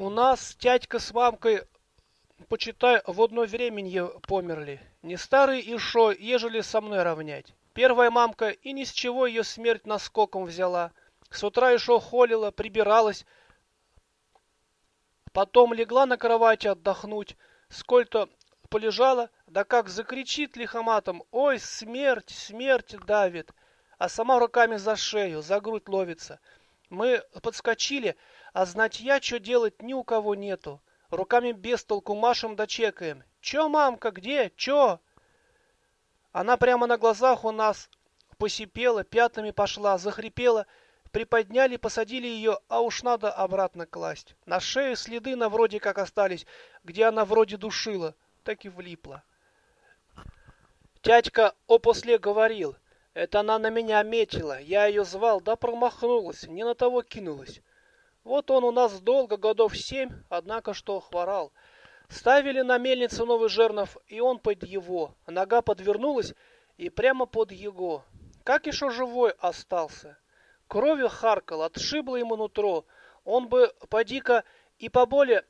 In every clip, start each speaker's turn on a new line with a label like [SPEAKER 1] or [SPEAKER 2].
[SPEAKER 1] У нас тятька с мамкой, почитай, в одно временье померли. Не старый и шо, ежели со мной равнять. Первая мамка и ни с чего ее смерть наскоком взяла. С утра и шо холила, прибиралась. Потом легла на кровати отдохнуть. Сколько полежала, да как закричит лихоматом. Ой, смерть, смерть давит. А сама руками за шею, за грудь ловится. Мы подскочили, а знать я, что делать ни у кого нету. Руками без толку машем да чекаем. Чё, мамка, где? Чё? Она прямо на глазах у нас посипела, пятнами пошла, захрипела. Приподняли, посадили ее, а уж надо обратно класть. На шее следы на вроде как остались, где она вроде душила, так и влипла. Тятька опосле говорил, это она на меня метила, я ее звал, да промахнулась, не на того кинулась. Вот он у нас долго, годов семь, однако что хворал. Ставили на мельницу новый жернов, и он под его. Нога подвернулась, и прямо под его. Как еще живой остался. Кровью харкал, отшибло ему нутро. Он бы, поди-ка, и поболе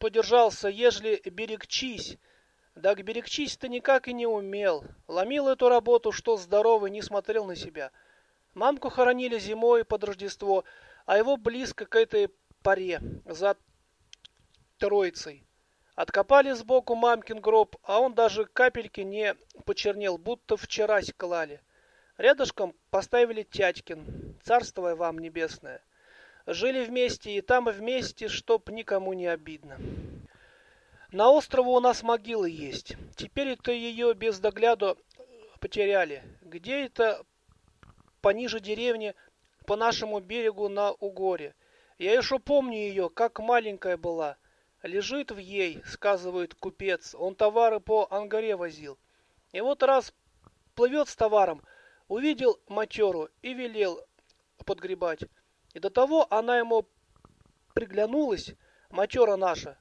[SPEAKER 1] подержался, ежели берегчись. Да к берегчись-то никак и не умел. Ломил эту работу, что здоровый, не смотрел на себя. Мамку хоронили зимой под Рождество, а его близко к этой паре, за троицей. Откопали сбоку мамкин гроб, а он даже капельки не почернел, будто вчера клали. Рядышком поставили Тятькин, царствие вам небесное. Жили вместе и там и вместе, чтоб никому не обидно. На острове у нас могила есть. Теперь это ее без догляду потеряли. Где это пониже деревни по нашему берегу на Угоре. Я еще помню ее, как маленькая была. Лежит в ей, сказывает купец, он товары по Ангаре возил. И вот раз плывет с товаром, увидел матеру и велел подгребать. И до того она ему приглянулась, матера наша.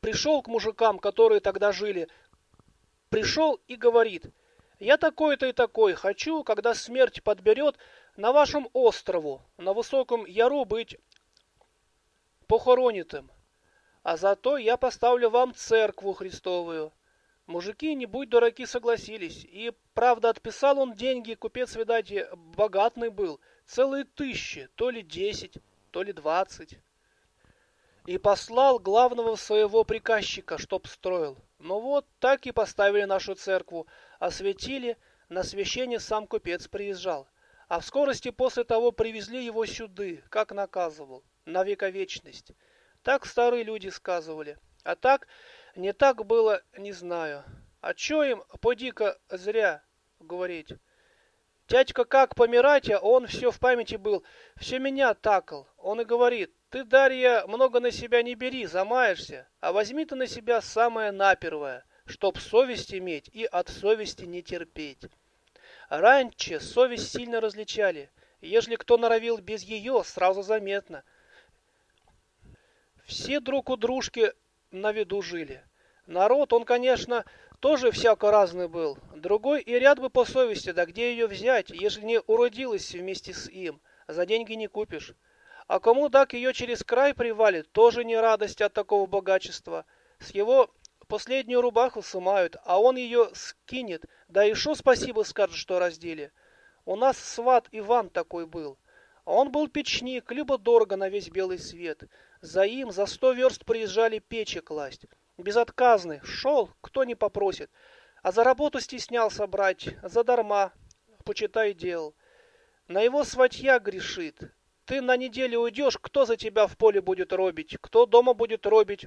[SPEAKER 1] Пришел к мужикам, которые тогда жили, пришел и говорит – я такой-то и такой хочу, когда смерть подберет, на вашем острову, на высоком яру быть похоронитым. А зато я поставлю вам церкву Христовую. Мужики, не будь дураки, согласились. И, правда, отписал он деньги, купец, видать, богатный был. Целые тысячи, то ли десять, то ли двадцать. И послал главного своего приказчика, чтоб строил. Ну вот, так и поставили нашу церкву, осветили, на священие сам купец приезжал. А в скорости после того привезли его сюды, как наказывал, на вековечность. Так старые люди сказывали. А так, не так было, не знаю. А чё им, поди-ка, зря говорить. Дядька как помирать, а он все в памяти был, все меня такал. Он и говорит, ты, Дарья, много на себя не бери, замаешься, а возьми ты на себя самое напервое — чтоб совесть иметь и от совести не терпеть. Раньше совесть сильно различали. Ежели кто норовил без ее, сразу заметно. Все друг у дружки на виду жили. Народ, он, конечно, тоже всяко разный был. Другой и ряд бы по совести, да где ее взять, ежели не уродилась вместе с им. За деньги не купишь. А кому так ее через край привалит, тоже не радость от такого богачества. С его Последнюю рубаху сымают, а он ее скинет, да и шо спасибо скажет, что раздели. У нас сват Иван такой был. А он был печник, либо дорого на весь белый свет. За им за сто верст приезжали печи класть. Безотказный, шел, кто не попросит. А за работу стеснялся брать, задарма, почитай, делал. На его сватья грешит. Ты на неделю уйдешь, кто за тебя в поле будет робить, кто дома будет робить,